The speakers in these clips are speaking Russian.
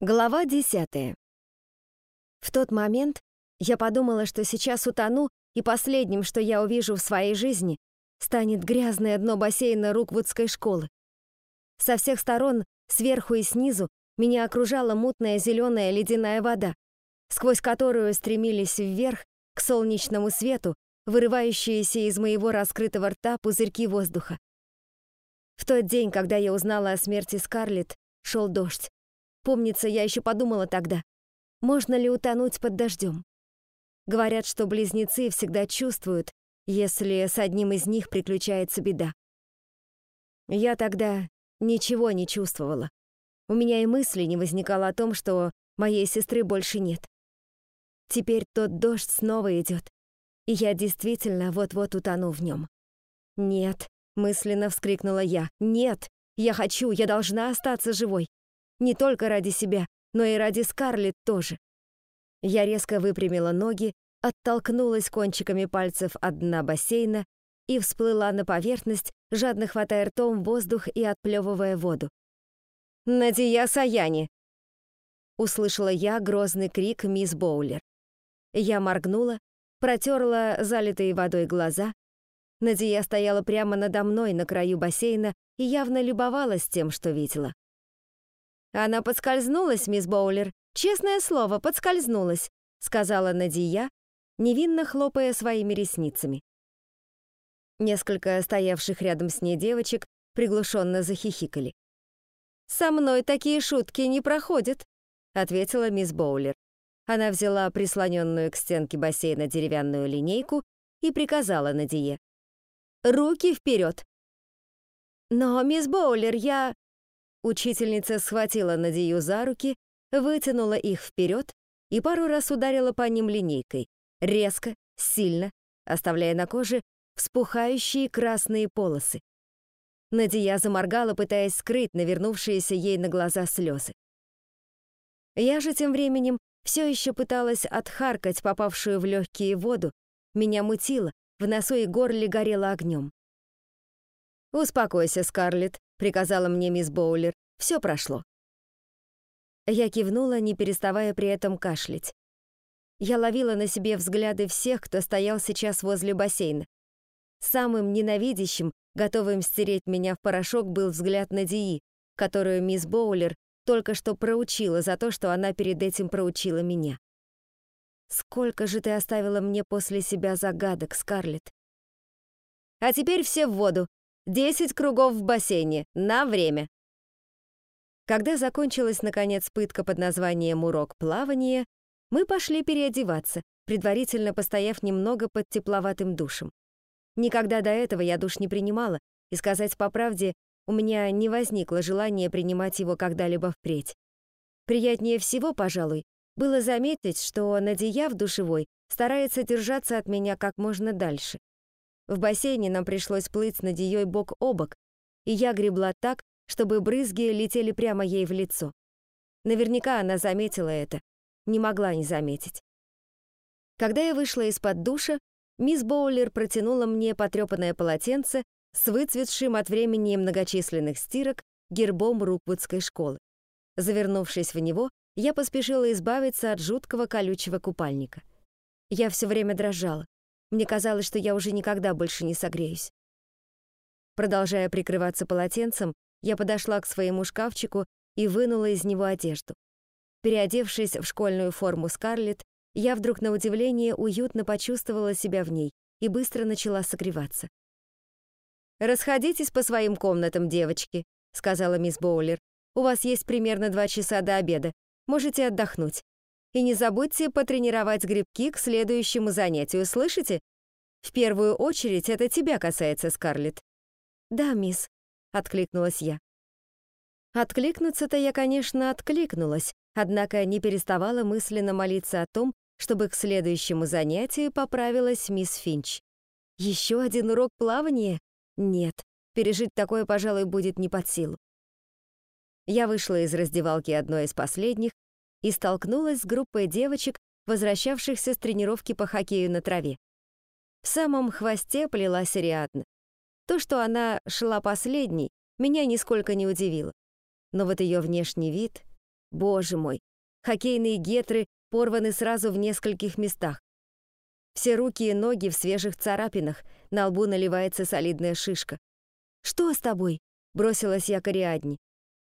Глава десятая. В тот момент я подумала, что сейчас утону, и последним, что я увижу в своей жизни, станет грязное дно бассейна Руквудской школы. Со всех сторон, сверху и снизу, меня окружала мутная зеленая ледяная вода, сквозь которую стремились вверх к солнечному свету, вырывающиеся из моего раскрытого рта пузырьки воздуха. В тот день, когда я узнала о смерти Скарлетт, шел дождь. Помнится, я еще подумала тогда, можно ли утонуть под дождем. Говорят, что близнецы всегда чувствуют, если с одним из них приключается беда. Я тогда ничего не чувствовала. У меня и мысли не возникало о том, что моей сестры больше нет. Теперь тот дождь снова идет, и я действительно вот-вот утону в нем. «Нет», — мысленно вскрикнула я, «нет, я хочу, я должна остаться живой. Не только ради себя, но и ради Скарлетт тоже. Я резко выпрямила ноги, оттолкнулась кончиками пальцев от дна бассейна и всплыла на поверхность, жадно хватая ртом воздух и отплевывая воду. «Надия Саяни!» Услышала я грозный крик мисс Боулер. Я моргнула, протерла залитые водой глаза. Надия стояла прямо надо мной на краю бассейна и явно любовалась тем, что видела. «Она подскользнулась, мисс Боулер. Честное слово, подскользнулась», — сказала Надия, невинно хлопая своими ресницами. Несколько стоявших рядом с ней девочек приглушенно захихикали. «Со мной такие шутки не проходят», — ответила мисс Боулер. Она взяла прислоненную к стенке бассейна деревянную линейку и приказала Надие. «Руки вперед!» «Но, мисс Боулер, я...» Учительница схватила Надию за руки, вытянула их вперед и пару раз ударила по ним линейкой, резко, сильно, оставляя на коже вспухающие красные полосы. Надия заморгала, пытаясь скрыть навернувшиеся ей на глаза слезы. Я же тем временем все еще пыталась отхаркать попавшую в легкие воду, меня мутило, в носу и горле горело огнем. «Успокойся, Скарлетт», — приказала мне мисс Боулер. «Все прошло». Я кивнула, не переставая при этом кашлять. Я ловила на себе взгляды всех, кто стоял сейчас возле бассейна. Самым ненавидящим, готовым стереть меня в порошок, был взгляд Надии, которую мисс Боулер только что проучила за то, что она перед этим проучила меня. Сколько же ты оставила мне после себя загадок, Скарлетт? А теперь все в воду, Десять кругов в бассейне. На время. Когда закончилась, наконец, пытка под названием «Урок плавания», мы пошли переодеваться, предварительно постояв немного под тепловатым душем. Никогда до этого я душ не принимала, и сказать по правде, у меня не возникло желания принимать его когда-либо впредь. Приятнее всего, пожалуй, было заметить, что Надия в душевой старается держаться от меня как можно дальше. В бассейне нам пришлось плыть с Надеей бок о бок, и я гребла так, чтобы брызги летели прямо ей в лицо. Наверняка она заметила это, не могла не заметить. Когда я вышла из-под душа, мисс Боулер протянула мне потрепанное полотенце с выцветшим от времени многочисленных стирок гербом Руквудской школы. Завернувшись в него, я поспешила избавиться от жуткого колючего купальника. Я все время дрожала. Мне казалось, что я уже никогда больше не согреюсь. Продолжая прикрываться полотенцем, я подошла к своему шкафчику и вынула из него одежду. Переодевшись в школьную форму Скарлетт, я вдруг на удивление уютно почувствовала себя в ней и быстро начала согреваться. «Расходитесь по своим комнатам, девочки», — сказала мисс Боулер. «У вас есть примерно два часа до обеда. Можете отдохнуть. И не забудьте потренировать грибки к следующему занятию, слышите? В первую очередь это тебя касается, Скарлетт. Да, мисс, откликнулась я. Откликнуться-то я, конечно, откликнулась, однако не переставала мысленно молиться о том, чтобы к следующему занятию поправилась мисс Финч. Еще один урок плавания? Нет, пережить такое, пожалуй, будет не под силу. Я вышла из раздевалки одной из последних и столкнулась с группой девочек, возвращавшихся с тренировки по хоккею на траве. В самом хвосте плелась Ариадна. То, что она шла последней, меня нисколько не удивило. Но вот ее внешний вид... Боже мой, хоккейные гетры порваны сразу в нескольких местах. Все руки и ноги в свежих царапинах, на лбу наливается солидная шишка. «Что с тобой?» — бросилась я к Ариадне.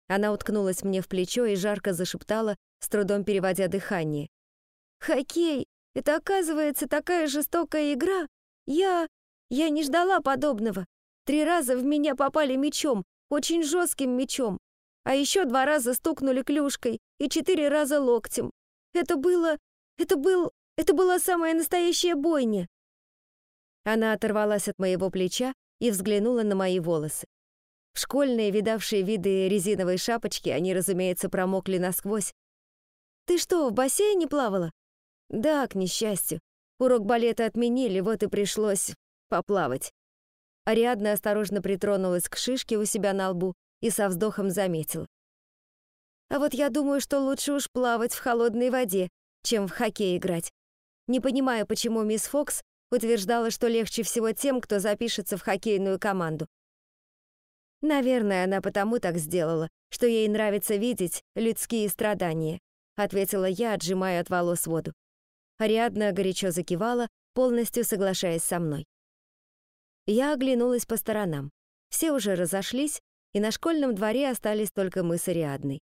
Она уткнулась мне в плечо и жарко зашептала, с трудом переводя дыхание. «Хоккей! Это, оказывается, такая жестокая игра! Я... я не ждала подобного. Три раза в меня попали мечом, очень жестким мечом. А еще два раза стукнули клюшкой и четыре раза локтем. Это было... это был... это была самая настоящая бойня!» Она оторвалась от моего плеча и взглянула на мои волосы. В школьные, видавшие виды резиновой шапочки, они, разумеется, промокли насквозь. «Ты что, в бассейне плавала?» «Да, к несчастью. Урок балета отменили, вот и пришлось поплавать». Ариадна осторожно притронулась к шишке у себя на лбу и со вздохом заметила. «А вот я думаю, что лучше уж плавать в холодной воде, чем в хоккей играть. Не понимаю, почему мисс Фокс утверждала, что легче всего тем, кто запишется в хоккейную команду. «Наверное, она потому так сделала, что ей нравится видеть людские страдания», ответила я, отжимая от волос воду. Ариадна горячо закивала, полностью соглашаясь со мной. Я оглянулась по сторонам. Все уже разошлись, и на школьном дворе остались только мы с Ариадной.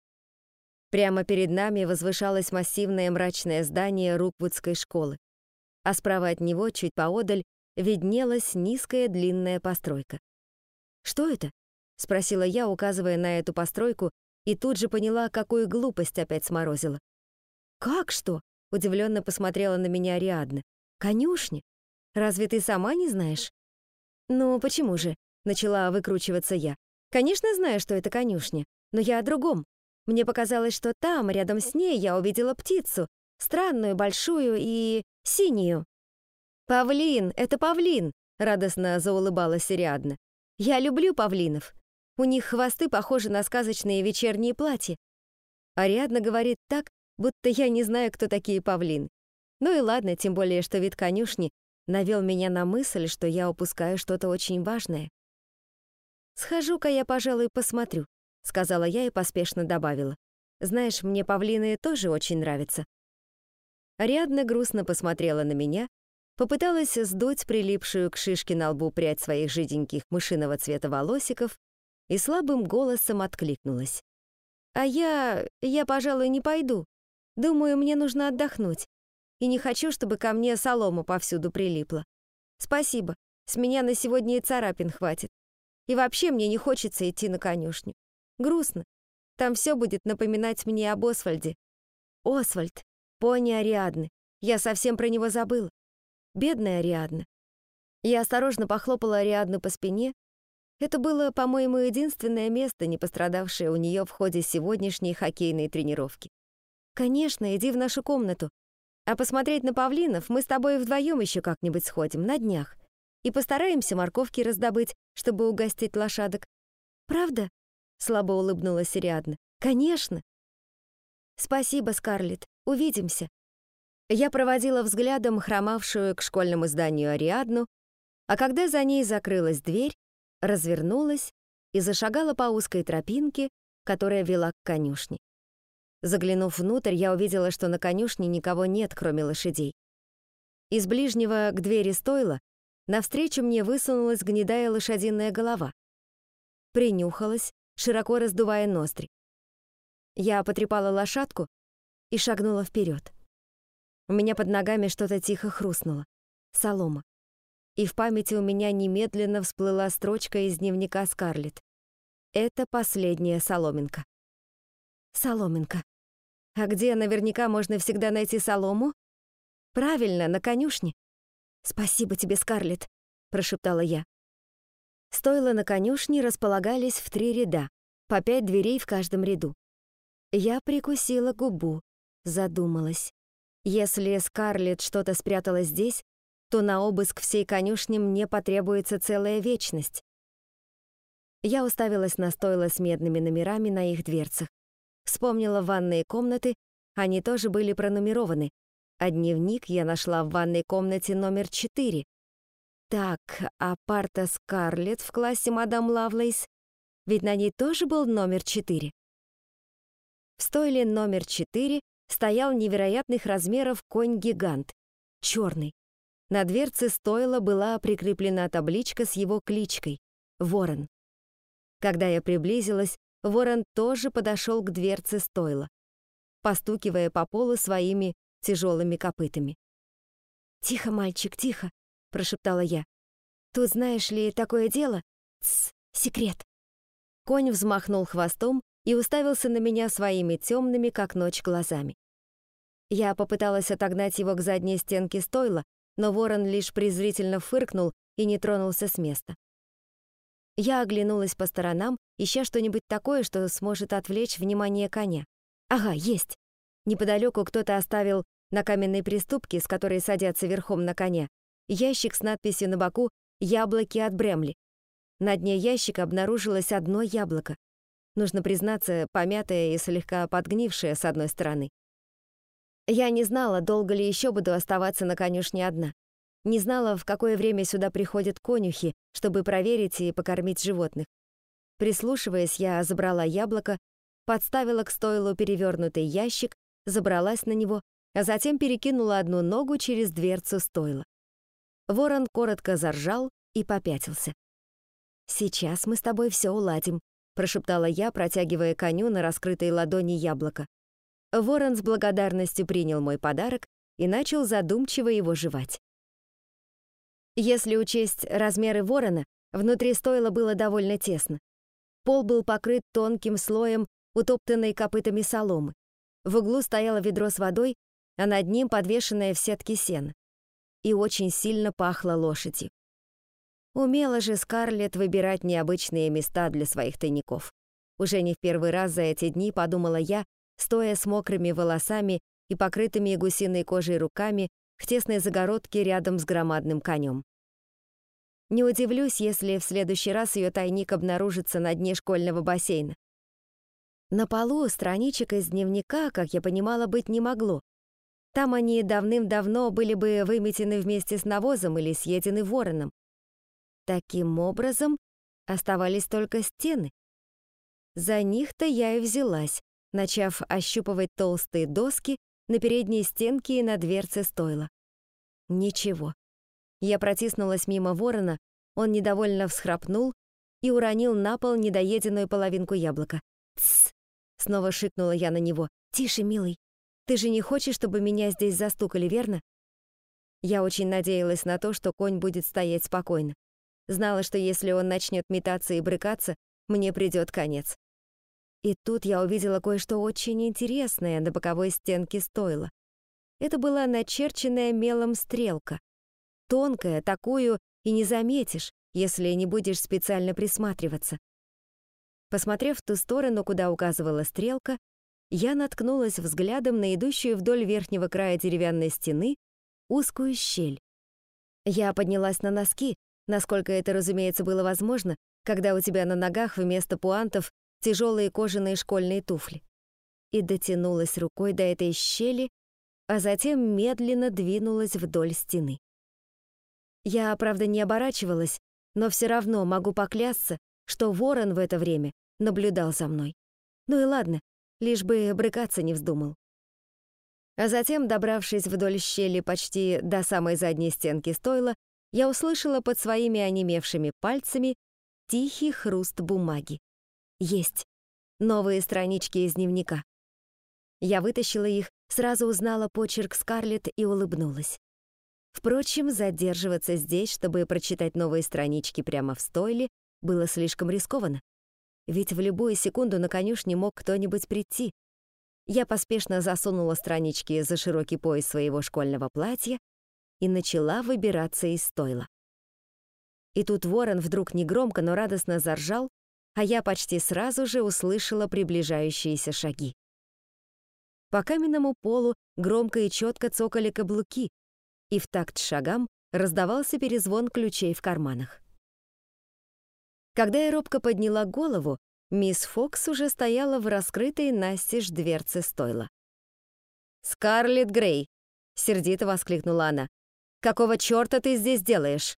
Прямо перед нами возвышалось массивное мрачное здание Руквудской школы, а справа от него, чуть поодаль, виднелась низкая длинная постройка. «Что это?» — спросила я, указывая на эту постройку, и тут же поняла, какую глупость опять сморозила. «Как что?» — удивленно посмотрела на меня Ариадна. «Конюшня? Разве ты сама не знаешь?» «Ну, почему же?» — начала выкручиваться я. «Конечно знаю, что это конюшня, но я о другом. Мне показалось, что там, рядом с ней, я увидела птицу, странную, большую и синюю». «Павлин, это павлин!» — радостно заулыбалась Ариадна. «Я люблю павлинов. У них хвосты похожи на сказочные вечерние платья. Ариадна говорит так, будто я не знаю, кто такие павлины. Ну и ладно, тем более, что вид конюшни навел меня на мысль, что я упускаю что-то очень важное. «Схожу-ка я, пожалуй, посмотрю», — сказала я и поспешно добавила. «Знаешь, мне павлины тоже очень нравятся». Ариадна грустно посмотрела на меня, попыталась сдуть прилипшую к шишке на лбу прядь своих жиденьких мышиного цвета волосиков и слабым голосом откликнулась. «А я... я, пожалуй, не пойду. Думаю, мне нужно отдохнуть. И не хочу, чтобы ко мне солома повсюду прилипла. Спасибо, с меня на сегодня и царапин хватит. И вообще мне не хочется идти на конюшню. Грустно. Там все будет напоминать мне об Освальде. Освальд, пони Ариадны. Я совсем про него забыла. Бедная Ариадна. Я осторожно похлопала Ариадну по спине, это было, по-моему, единственное место, не пострадавшее у нее в ходе сегодняшней хоккейной тренировки. «Конечно, иди в нашу комнату. А посмотреть на павлинов мы с тобой вдвоем еще как-нибудь сходим, на днях. И постараемся морковки раздобыть, чтобы угостить лошадок. Правда?» Слабо улыбнулась Ариадна. «Конечно!» «Спасибо, Скарлетт. Увидимся». Я проводила взглядом хромавшую к школьному зданию Ариадну, а когда за ней закрылась дверь, развернулась и зашагала по узкой тропинке, которая вела к конюшне. Заглянув внутрь, я увидела, что на конюшне никого нет, кроме лошадей. Из ближнего к двери стойла навстречу мне высунулась гнедая лошадиная голова. Принюхалась, широко раздувая ноздри. Я потрепала лошадку и шагнула вперед. У меня под ногами что-то тихо хрустнуло. Солома и в памяти у меня немедленно всплыла строчка из дневника Скарлетт. Это последняя соломинка. Соломинка. А где наверняка можно всегда найти солому? Правильно, на конюшне. Спасибо тебе, Скарлетт, прошептала я. Стойла на конюшне располагались в три ряда, по пять дверей в каждом ряду. Я прикусила губу, задумалась. Если Скарлетт что-то спрятала здесь, то на обыск всей конюшни мне потребуется целая вечность. Я уставилась на стойло с медными номерами на их дверцах. Вспомнила ванные комнаты, они тоже были пронумерованы, а дневник я нашла в ванной комнате номер 4. Так, а парта Скарлетт в классе мадам Лавлейс, ведь на ней тоже был номер 4. В стойле номер 4 стоял невероятных размеров конь-гигант, черный. На дверце стойла была прикреплена табличка с его кличкой — Ворон. Когда я приблизилась, Ворон тоже подошел к дверце стойла, постукивая по полу своими тяжелыми копытами. «Тихо, мальчик, тихо!» — прошептала я. «Тут, знаешь ли, такое дело? Тсс, секрет!» Конь взмахнул хвостом и уставился на меня своими темными, как ночь, глазами. Я попыталась отогнать его к задней стенке стойла, но ворон лишь презрительно фыркнул и не тронулся с места. Я оглянулась по сторонам, ища что-нибудь такое, что сможет отвлечь внимание коня. Ага, есть. Неподалеку кто-то оставил на каменной приступке, с которой садятся верхом на коня, ящик с надписью на боку «Яблоки от Бремли». На дне ящика обнаружилось одно яблоко. Нужно признаться, помятое и слегка подгнившее с одной стороны. Я не знала, долго ли еще буду оставаться на конюшне одна. Не знала, в какое время сюда приходят конюхи, чтобы проверить и покормить животных. Прислушиваясь, я забрала яблоко, подставила к стойлу перевернутый ящик, забралась на него, а затем перекинула одну ногу через дверцу стойла. Ворон коротко заржал и попятился. «Сейчас мы с тобой все уладим», — прошептала я, протягивая коню на раскрытой ладони яблоко. Ворон с благодарностью принял мой подарок и начал задумчиво его жевать. Если учесть размеры ворона, внутри стойла было довольно тесно. Пол был покрыт тонким слоем утоптанной копытами соломы. В углу стояло ведро с водой, а над ним подвешенное в сетке сено. И очень сильно пахло лошадью. Умела же Скарлетт выбирать необычные места для своих тайников. Уже не в первый раз за эти дни подумала я, стоя с мокрыми волосами и покрытыми гусиной кожей руками в тесной загородке рядом с громадным конем. Не удивлюсь, если в следующий раз ее тайник обнаружится на дне школьного бассейна. На полу страничек из дневника, как я понимала, быть не могло. Там они давным-давно были бы выметены вместе с навозом или съедены вороном. Таким образом, оставались только стены. За них-то я и взялась, начав ощупывать толстые доски на передней стенке и на дверце стойла. Ничего. Я протиснулась мимо ворона, он недовольно всхрапнул и уронил на пол недоеденную половинку яблока. «Тссс!» — снова шикнула я на него. «Тише, милый. Ты же не хочешь, чтобы меня здесь застукали, верно?» Я очень надеялась на то, что конь будет стоять спокойно. Знала, что если он начнет метаться и брыкаться, мне придет конец. И тут я увидела кое-что очень интересное на боковой стенке стойла. Это была начерченная мелом стрелка. Тонкая, такую и не заметишь, если не будешь специально присматриваться. Посмотрев в ту сторону, куда указывала стрелка, я наткнулась взглядом на идущую вдоль верхнего края деревянной стены узкую щель. Я поднялась на носки, насколько это, разумеется, было возможно, когда у тебя на ногах вместо пуантов тяжелые кожаные школьные туфли. И дотянулась рукой до этой щели, а затем медленно двинулась вдоль стены. Я, правда, не оборачивалась, но все равно могу поклясться, что ворон в это время наблюдал за мной. Ну и ладно, лишь бы брыкаться не вздумал. А затем, добравшись вдоль щели почти до самой задней стенки стойла, я услышала под своими онемевшими пальцами тихий хруст бумаги. Есть. Новые странички из дневника. Я вытащила их, сразу узнала почерк Скарлетт и улыбнулась. Впрочем, задерживаться здесь, чтобы прочитать новые странички прямо в стойле, было слишком рискованно. Ведь в любую секунду на конюшне мог кто-нибудь прийти. Я поспешно засунула странички за широкий пояс своего школьного платья и начала выбираться из стойла. И тут ворон вдруг негромко, но радостно заржал, а я почти сразу же услышала приближающиеся шаги. По каменному полу громко и четко цокали каблуки, и в такт шагам раздавался перезвон ключей в карманах. Когда я робко подняла голову, мисс Фокс уже стояла в раскрытой настежь дверце стойла. «Скарлетт Грей!» — сердито воскликнула она. Какого чёрта ты здесь делаешь?»